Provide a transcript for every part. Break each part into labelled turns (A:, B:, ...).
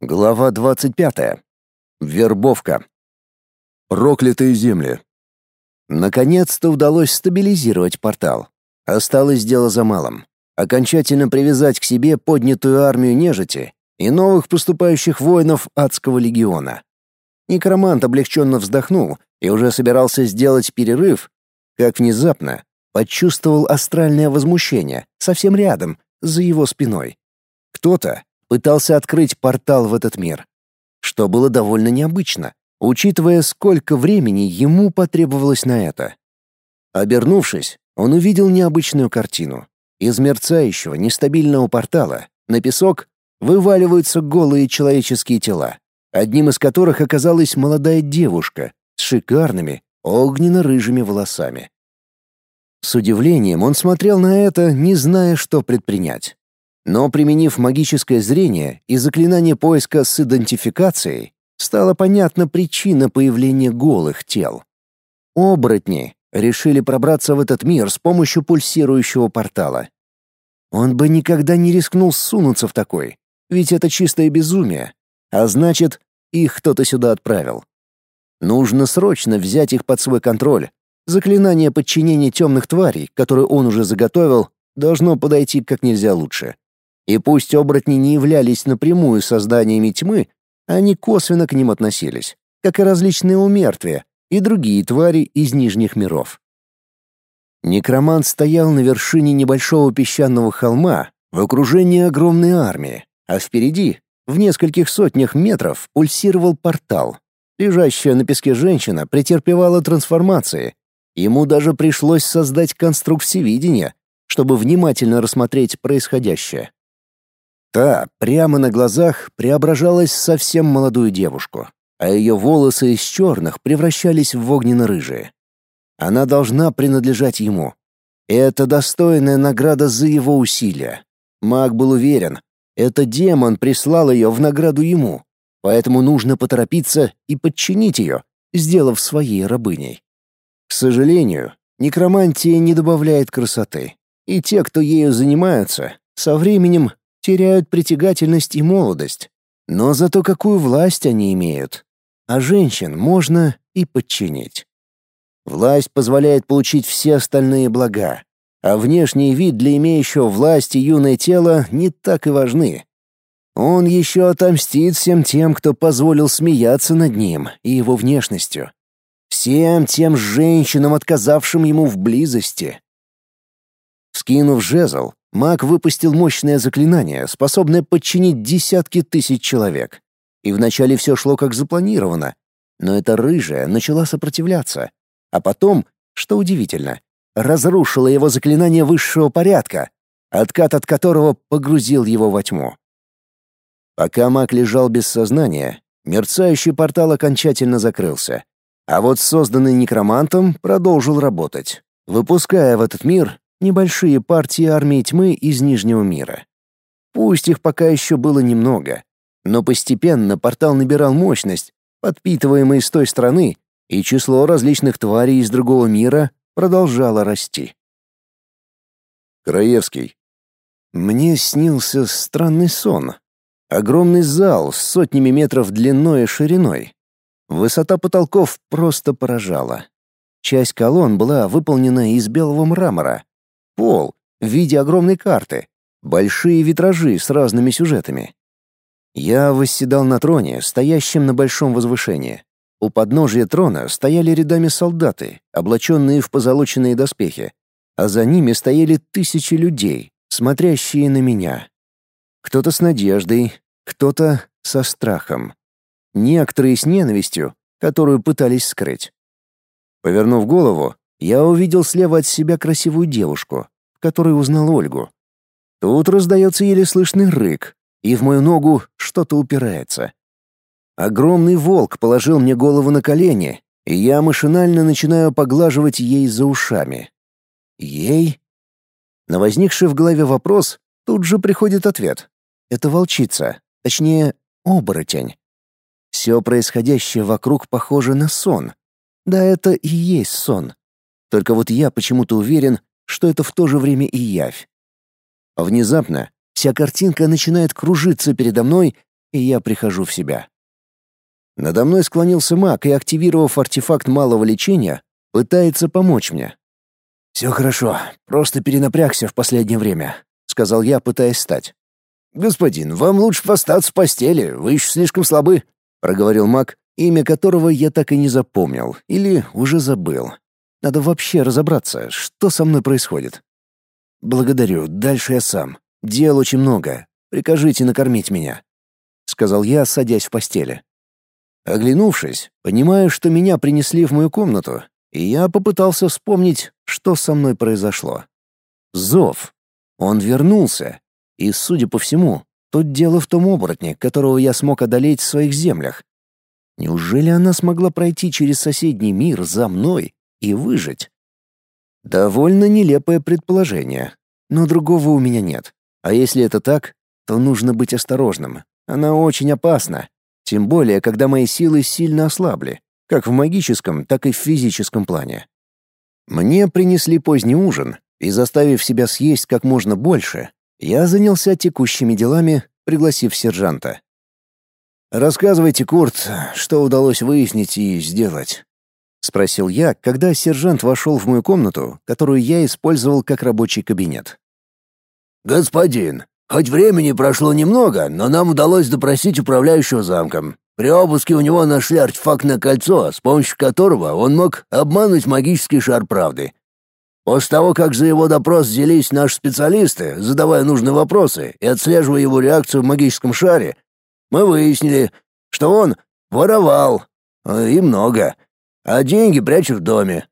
A: Глава 25. Вербовка. Проклятые земли. Наконец-то удалось стабилизировать портал. Осталось дело за малым. Окончательно привязать к себе поднятую армию нежити и новых поступающих воинов адского легиона. Некромант облегченно вздохнул и уже собирался сделать перерыв, как внезапно почувствовал астральное возмущение совсем рядом, за его спиной. Кто-то пытался открыть портал в этот мир, что было довольно необычно, учитывая, сколько времени ему потребовалось на это. Обернувшись, он увидел необычную картину. Из мерцающего нестабильного портала на песок вываливаются голые человеческие тела, одним из которых оказалась молодая девушка с шикарными огненно-рыжими волосами. С удивлением он смотрел на это, не зная, что предпринять. Но применив магическое зрение и заклинание поиска с идентификацией, стала понятна причина появления голых тел. Оборотни решили пробраться в этот мир с помощью пульсирующего портала. Он бы никогда не рискнул сунуться в такой, ведь это чистое безумие, а значит, их кто-то сюда отправил. Нужно срочно взять их под свой контроль. Заклинание подчинения темных тварей, которое он уже заготовил, должно подойти как нельзя лучше. И пусть оборотни не являлись напрямую созданиями тьмы, они косвенно к ним относились, как и различные умертвия и другие твари из нижних миров. Некромант стоял на вершине небольшого песчаного холма в окружении огромной армии, а впереди, в нескольких сотнях метров, пульсировал портал. Лежащая на песке женщина претерпевала трансформации. Ему даже пришлось создать конструкт всевидения, чтобы внимательно рассмотреть происходящее. Та прямо на глазах преображалась в совсем молодую девушку, а ее волосы из черных превращались в огненно-рыжие. Она должна принадлежать ему. Это достойная награда за его усилия. Маг был уверен, это демон прислал ее в награду ему, поэтому нужно поторопиться и подчинить ее, сделав своей рабыней. К сожалению, некромантия не добавляет красоты, и те, кто ею занимаются, со временем теряют притягательность и молодость. Но зато какую власть они имеют. А женщин можно и подчинить. Власть позволяет получить все остальные блага, а внешний вид для имеющего власть и юное тело не так и важны. Он еще отомстит всем тем, кто позволил смеяться над ним и его внешностью. Всем тем женщинам, отказавшим ему в близости. Скинув жезл, Маг выпустил мощное заклинание, способное подчинить десятки тысяч человек. И вначале все шло как запланировано, но эта рыжая начала сопротивляться. А потом, что удивительно, разрушила его заклинание высшего порядка, откат от которого погрузил его во тьму. Пока маг лежал без сознания, мерцающий портал окончательно закрылся, а вот созданный некромантом продолжил работать, выпуская в этот мир небольшие партии армии тьмы из Нижнего мира. Пусть их пока еще было немного, но постепенно портал набирал мощность, подпитываемый с той стороны, и число различных тварей из другого мира продолжало расти. Краевский. Мне снился странный сон. Огромный зал с сотнями метров длиной и шириной. Высота потолков просто поражала. Часть колонн была выполнена из белого мрамора, Пол в виде огромной карты, большие витражи с разными сюжетами. Я восседал на троне, стоящем на большом возвышении. У подножия трона стояли рядами солдаты, облаченные в позолоченные доспехи, а за ними стояли тысячи людей, смотрящие на меня. Кто-то с надеждой, кто-то со страхом. Некоторые с ненавистью, которую пытались скрыть. Повернув голову, я увидел слева от себя красивую девушку, в которой узнал Ольгу. Тут раздается еле слышный рык, и в мою ногу что-то упирается. Огромный волк положил мне голову на колени, и я машинально начинаю поглаживать ей за ушами. Ей? На возникший в голове вопрос тут же приходит ответ. Это волчица, точнее, оборотень. Все происходящее вокруг похоже на сон. Да это и есть сон. Только вот я почему-то уверен, что это в то же время и явь. Внезапно вся картинка начинает кружиться передо мной, и я прихожу в себя. Надо мной склонился маг и, активировав артефакт малого лечения, пытается помочь мне. «Все хорошо, просто перенапрягся в последнее время», — сказал я, пытаясь встать. «Господин, вам лучше остаться в постели, вы еще слишком слабы», — проговорил маг, имя которого я так и не запомнил или уже забыл. Надо вообще разобраться, что со мной происходит. «Благодарю, дальше я сам. Дел очень много. Прикажите накормить меня», — сказал я, садясь в постели. Оглянувшись, понимаю, что меня принесли в мою комнату, и я попытался вспомнить, что со мной произошло. Зов. Он вернулся. И, судя по всему, тут дело в том оборотне, которого я смог одолеть в своих землях. Неужели она смогла пройти через соседний мир за мной и выжить? Довольно нелепое предположение, но другого у меня нет. А если это так, то нужно быть осторожным. Она очень опасна, тем более, когда мои силы сильно ослабли, как в магическом, так и в физическом плане. Мне принесли поздний ужин, и заставив себя съесть как можно больше, я занялся текущими делами, пригласив сержанта. «Рассказывайте, Курт, что удалось выяснить и сделать?» — спросил я, когда сержант вошел в мою комнату, которую я использовал как рабочий кабинет.
B: «Господин, хоть времени прошло немного, но нам удалось допросить управляющего замком. При обыске у него нашли артефактное кольцо, с помощью которого он мог обмануть магический шар правды. После того, как за его допрос взялись наши специалисты, задавая нужные вопросы и отслеживая его реакцию в магическом шаре, мы выяснили, что он воровал, э, и много, а деньги прячет в доме.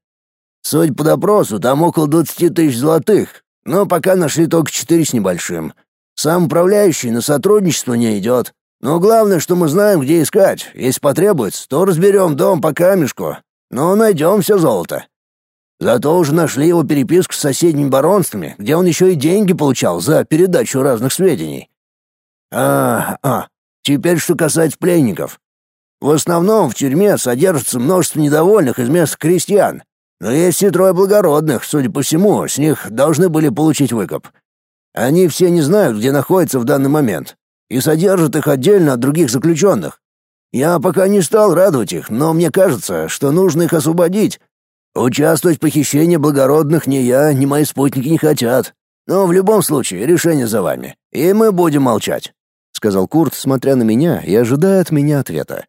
B: Судя по допросу, там около двадцати тысяч золотых, но пока нашли только четыре с небольшим. Сам управляющий на сотрудничество не идет. Но главное, что мы знаем, где искать. Если потребуется, то разберем дом по камешку. Но найдем все золото. Зато уже нашли его переписку с соседними баронствами, где он еще и деньги получал за передачу разных сведений. А, а, теперь что касается пленников. В основном в тюрьме содержится множество недовольных из местных крестьян. Но есть и трое благородных, судя по всему, с них должны были получить выкуп. Они все не знают, где находятся в данный момент и содержат их отдельно от других заключенных. Я пока не стал радовать их, но мне кажется, что нужно их освободить. Участвовать в похищении благородных ни я, ни мои спутники не хотят. Но в любом случае решение за вами, и мы будем молчать», — сказал Курт, смотря на меня и ожидая от меня ответа.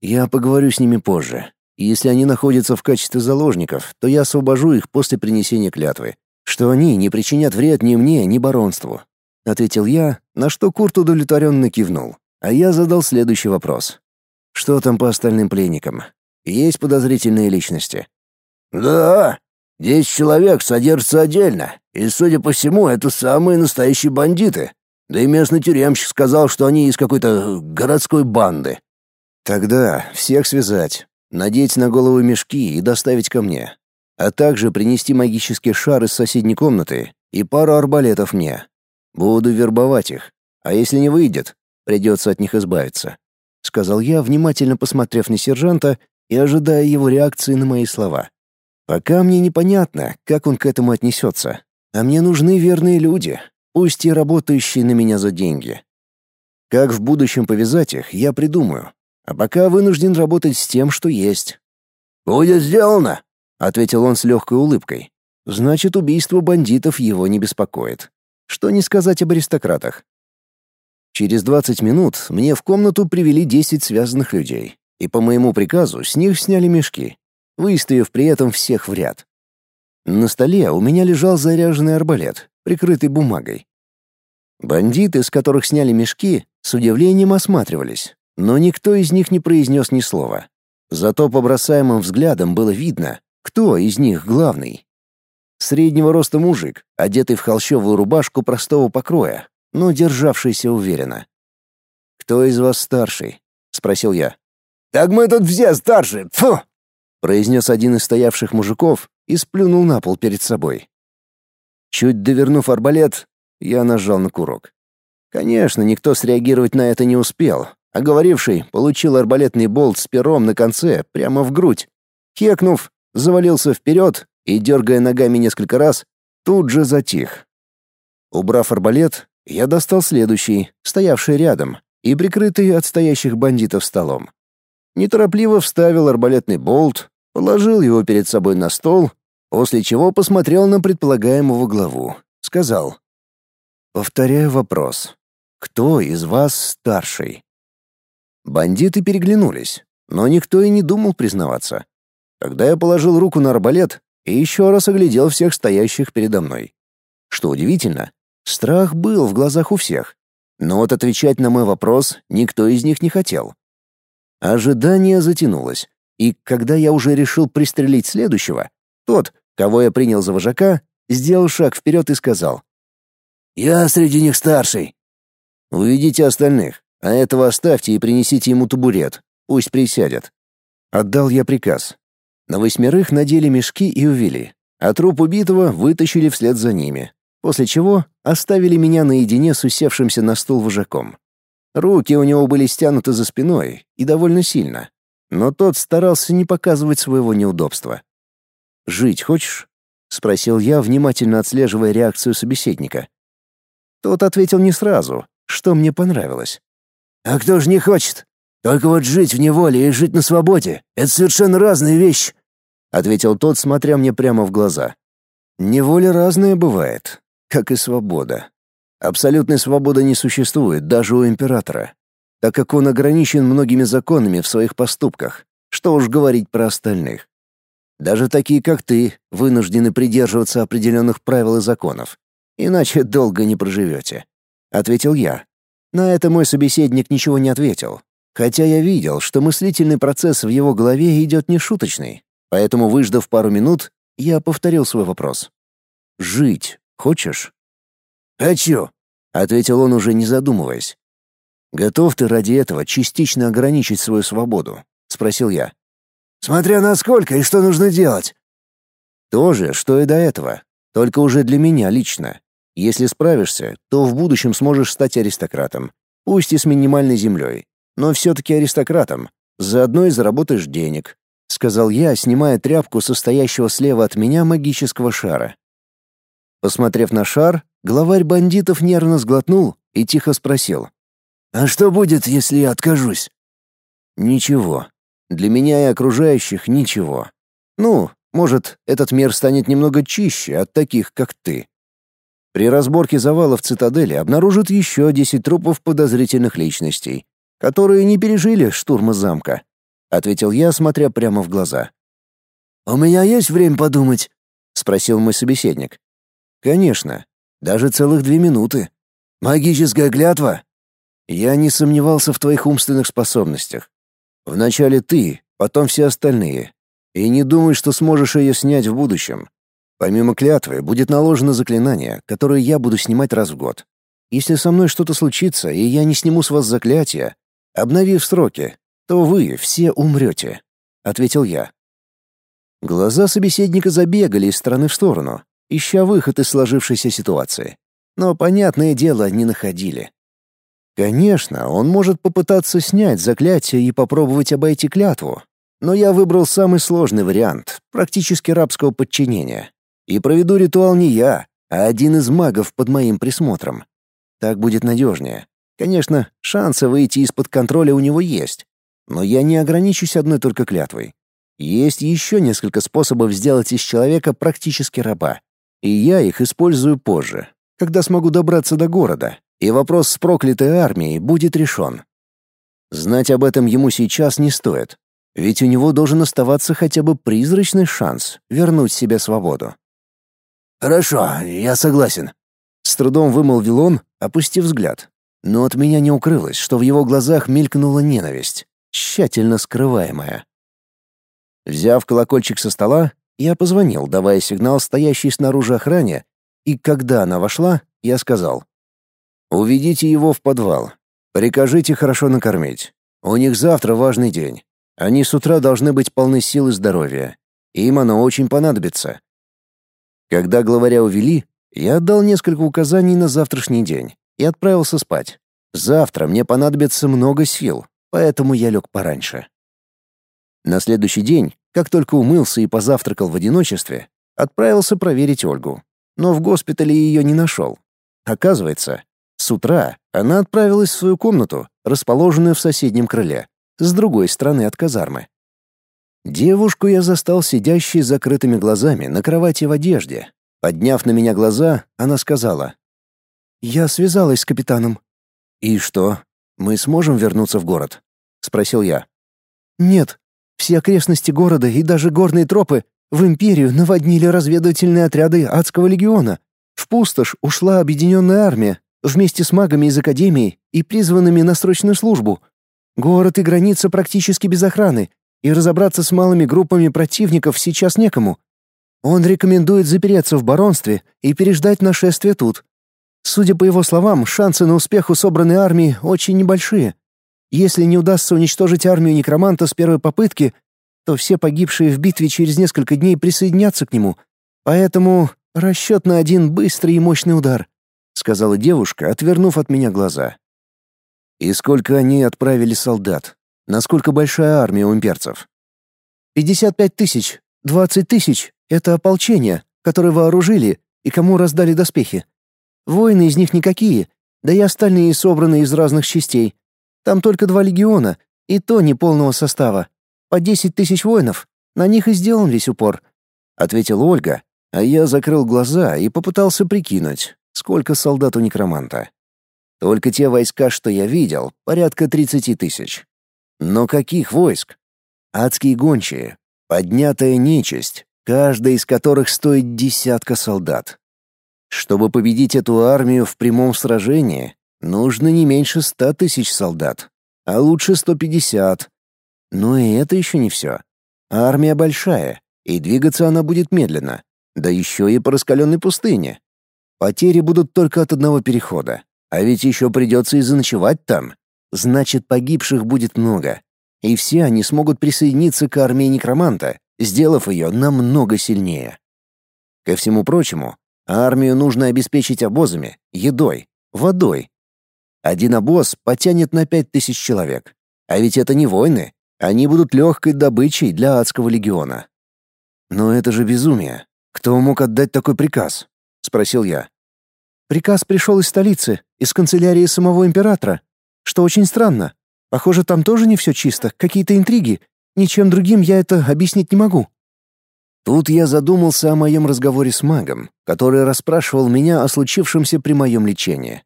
B: «Я поговорю с ними позже. Если они находятся в качестве заложников, то я освобожу их после принесения клятвы, что они не причинят вред ни мне, ни баронству ответил я, на что Курт удовлетворенно кивнул. А я задал следующий вопрос. Что там по остальным пленникам? Есть подозрительные личности? Да, десять человек содержатся отдельно, и, судя по всему, это самые настоящие бандиты. Да и местный тюремщик сказал, что они из какой-то городской банды.
A: Тогда всех связать, надеть на голову мешки и доставить ко мне, а также принести магический шар из соседней комнаты и пару арбалетов мне. Буду вербовать их, а если не выйдет, придется от них избавиться», — сказал я, внимательно посмотрев на сержанта и ожидая его реакции на мои слова. «Пока мне непонятно, как он к этому отнесется, а мне нужны верные люди, пусть и работающие на меня за деньги. Как в будущем повязать их, я придумаю, а пока вынужден работать с тем, что есть».
B: «Будет сделано», —
A: ответил он с легкой улыбкой. «Значит, убийство бандитов его не беспокоит». Что не сказать об аристократах. Через 20 минут мне в комнату привели 10 связанных людей, и по моему приказу с них сняли мешки, выставив при этом всех в ряд. На столе у меня лежал заряженный арбалет, прикрытый бумагой. Бандиты, с которых сняли мешки, с удивлением осматривались, но никто из них не произнес ни слова. Зато по бросаемым взглядам было видно, кто из них главный. Среднего роста мужик, одетый в холщовую рубашку простого покроя, но державшийся уверенно. «Кто из вас старший?» — спросил я.
B: «Так мы тут все старшие, фу!»
A: — произнес один из стоявших мужиков и сплюнул на пол перед собой. Чуть довернув арбалет, я нажал на курок. Конечно, никто среагировать на это не успел, а говоривший получил арбалетный болт с пером на конце прямо в грудь. Хекнув, завалился вперед и, дергая ногами несколько раз, тут же затих. Убрав арбалет, я достал следующий, стоявший рядом, и прикрытый от стоящих бандитов столом. Неторопливо вставил арбалетный болт, положил его перед собой на стол, после чего посмотрел на предполагаемого главу. Сказал. «Повторяю вопрос. Кто из вас старший?» Бандиты переглянулись, но никто и не думал признаваться. Тогда я положил руку на арбалет и еще раз оглядел всех стоящих передо мной. Что удивительно, страх был в глазах у всех, но вот отвечать на мой вопрос никто из них не хотел. Ожидание затянулось, и когда я уже решил пристрелить следующего, тот, кого я принял за вожака, сделал шаг вперед и сказал. «Я среди них старший». «Уведите остальных, а этого оставьте и принесите ему табурет, пусть присядет». Отдал я приказ. На восьмерых надели мешки и увели, а труп убитого вытащили вслед за ними, после чего оставили меня наедине с усевшимся на стул вожаком. Руки у него были стянуты за спиной и довольно сильно, но тот старался не показывать своего неудобства. «Жить хочешь?» — спросил я, внимательно отслеживая реакцию собеседника. Тот ответил не сразу, что мне понравилось. «А кто же не хочет? Только вот жить в неволе и жить на свободе — это совершенно разные вещи», — ответил тот, смотря мне прямо в глаза. «Неволя разная бывает, как и свобода. Абсолютной свободы не существует даже у императора, так как он ограничен многими законами в своих поступках, что уж говорить про остальных. Даже такие, как ты, вынуждены придерживаться определенных правил и законов, иначе долго не проживете», — ответил я. На это мой собеседник ничего не ответил, хотя я видел, что мыслительный процесс в его голове идет нешуточный, поэтому, выждав пару минут, я повторил свой вопрос. «Жить хочешь?» «Хочу», — ответил он уже не задумываясь. «Готов ты ради этого частично ограничить свою свободу?» — спросил я. «Смотря на сколько и что нужно делать». «То же, что и до этого, только уже для меня лично. Если справишься, то в будущем сможешь стать аристократом, пусть и с минимальной землей, но все-таки аристократом. Заодно и заработаешь денег», — сказал я, снимая тряпку состоящего слева от меня магического шара. Посмотрев на шар, Главарь бандитов нервно сглотнул и тихо спросил. «А что будет, если я откажусь?» «Ничего. Для меня и окружающих ничего. Ну, может, этот мир станет немного чище от таких, как ты. При разборке завала в цитадели обнаружат еще десять трупов подозрительных личностей, которые не пережили штурма замка», — ответил я, смотря прямо в глаза. «У меня есть время подумать?» — спросил мой собеседник. «Конечно. Даже целых две минуты. Магическая клятва? Я не сомневался в твоих умственных способностях. Вначале ты, потом все остальные. И не думай, что сможешь ее снять в будущем. Помимо клятвы будет наложено заклинание, которое я буду снимать раз в год. Если со мной что-то случится, и я не сниму с вас заклятие, обновив сроки, то вы все умрете», — ответил я. Глаза собеседника забегали из стороны в сторону, ища выход из сложившейся ситуации. Но, понятное дело, не находили. Конечно, он может попытаться снять заклятие и попробовать обойти клятву, но я выбрал самый сложный вариант, практически рабского подчинения. И проведу ритуал не я, а один из магов под моим присмотром. Так будет надежнее. Конечно, шансы выйти из-под контроля у него есть, но я не ограничусь одной только клятвой. Есть еще несколько способов сделать из человека практически раба. И я их использую позже, когда смогу добраться до города, и вопрос с проклятой армией будет решен. Знать об этом ему сейчас не стоит, ведь у него должен оставаться хотя бы призрачный шанс вернуть себе свободу. «Хорошо, я согласен», — с трудом вымолвил он, опустив взгляд. Но от меня не укрылось, что в его глазах мелькнула ненависть, тщательно скрываемая. Взяв колокольчик со стола, я позвонил, давая сигнал стоящей снаружи охране, и когда она вошла, я сказал: "Уведите его в подвал. Прикажите хорошо накормить. У них завтра важный день. Они с утра должны быть полны сил и здоровья. Им оно очень понадобится". Когда главаря увели, я отдал несколько указаний на завтрашний день и отправился спать. Завтра мне понадобится много сил, поэтому я лег пораньше. На следующий день как только умылся и позавтракал в одиночестве, отправился проверить Ольгу. Но в госпитале ее не нашел. Оказывается, С утра она отправилась в свою комнату, расположенную в соседнем крыле, с другой стороны от казармы. Девушку я застал сидящей с закрытыми глазами на кровати в одежде. Подняв на меня глаза, она сказала. «Я связалась с капитаном». «И что, мы сможем вернуться в город?» — спросил я. «Нет. Все окрестности города и даже горные тропы в Империю наводнили разведывательные отряды Адского легиона. В пустошь ушла объединенная армия вместе с магами из Академии и призванными на срочную службу. Город и граница практически без охраны, и разобраться с малыми группами противников сейчас некому. Он рекомендует запереться в баронстве и переждать нашествие тут. Судя по его словам, шансы на успех у собранной армии очень небольшие. Если не удастся уничтожить армию некроманта с первой попытки, то все погибшие в битве через несколько дней присоединятся к нему. Поэтому расчет на один быстрый и мощный удар», — сказала девушка, отвернув от меня глаза. «И сколько они отправили солдат?» Насколько большая армия у имперцев? «Пятьдесят пять тысяч, двадцать тысяч — это ополчение, которое вооружили и кому раздали доспехи. Воины из них никакие, да и остальные собраны из разных частей. Там только два легиона, и то не полного состава. По десять тысяч воинов, на них и сделан весь упор», — ответила Ольга, а я закрыл глаза и попытался прикинуть, сколько солдат у некроманта. Только те войска, что я видел, порядка тридцати тысяч. Но каких войск? Адские гончие, поднятая нечисть, каждая из которых стоит десятка солдат. Чтобы победить эту армию в прямом сражении, нужно не меньше ста тысяч солдат, а лучше сто пятьдесят. Но и это еще не все. Армия большая, и двигаться она будет медленно, да еще и по раскаленной пустыне. Потери будут только от одного перехода, а ведь еще придется и заночевать там значит погибших будет много. И все они смогут присоединиться к армии некроманта, сделав ее намного сильнее. Ко всему прочему, армию нужно обеспечить обозами, едой, водой. Один обоз потянет на пять тысяч человек. А ведь это не войны, они будут легкой добычей для адского легиона. Но это же безумие. Кто мог отдать такой приказ? спросил я. Приказ пришел из столицы, из канцелярии самого императора, что очень странно. Похоже, там тоже не все чисто, какие-то интриги. Ничем другим я это объяснить не могу. Тут я задумался о моем разговоре с магом, который расспрашивал меня о случившемся при моем лечении.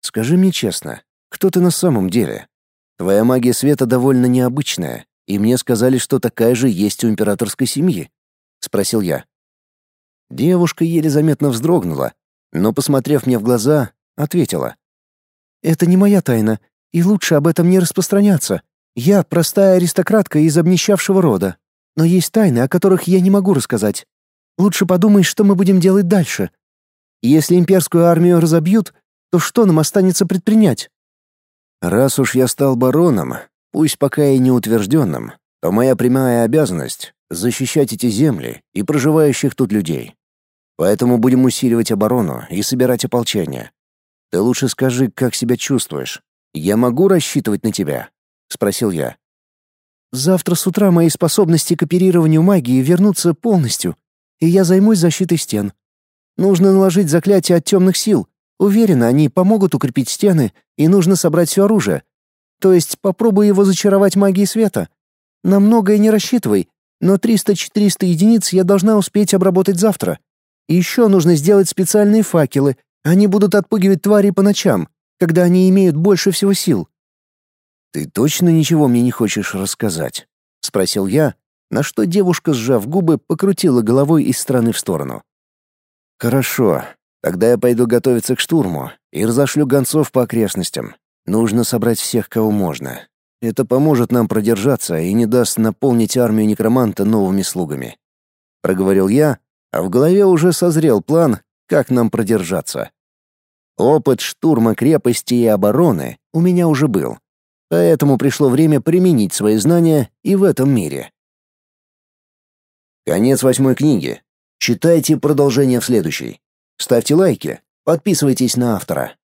A: Скажи мне честно, кто ты на самом деле? Твоя магия света довольно необычная, и мне сказали, что такая же есть у императорской семьи, спросил я. Девушка еле заметно вздрогнула, но, посмотрев мне в глаза, ответила: это не моя тайна, и лучше об этом не распространяться. Я простая аристократка из обнищавшего рода. Но есть тайны, о которых я не могу рассказать. Лучше подумай, что мы будем делать дальше. Если имперскую армию разобьют, то что нам останется предпринять? Раз уж я стал бароном, пусть пока и не утвержденным, то моя прямая обязанность — защищать эти земли и проживающих тут людей. Поэтому будем усиливать оборону и собирать ополчение. Ты лучше скажи, как себя чувствуешь. Я могу рассчитывать на тебя?» — спросил я. «Завтра с утра мои способности к оперированию магии вернутся полностью, и я займусь защитой стен. Нужно наложить заклятие от темных сил. Уверена, они помогут укрепить стены, и нужно собрать все оружие. То есть попробуй его зачаровать магией света. На многое не рассчитывай, но 300-400 единиц я должна успеть обработать завтра. И еще нужно сделать специальные факелы, они будут отпугивать твари по ночам, когда они имеют больше всего сил. Ты точно ничего мне не хочешь рассказать? спросил я, на что девушка, сжав губы, покрутила головой из стороны в сторону. Хорошо. Тогда я пойду готовиться к штурму и разошлю гонцов по окрестностям. Нужно собрать всех, кого можно. Это поможет нам продержаться и не даст наполнить армию некроманта новыми слугами. Проговорил я, а в голове уже созрел план, как нам продержаться. Опыт штурма крепости и обороны у меня уже был, поэтому пришло время применить свои знания и в этом мире. Конец восьмой книги. Читайте продолжение в следующей. Ставьте лайки, подписывайтесь на автора.